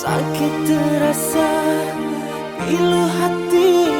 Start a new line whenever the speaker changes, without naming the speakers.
Sakit terasa pilu hati.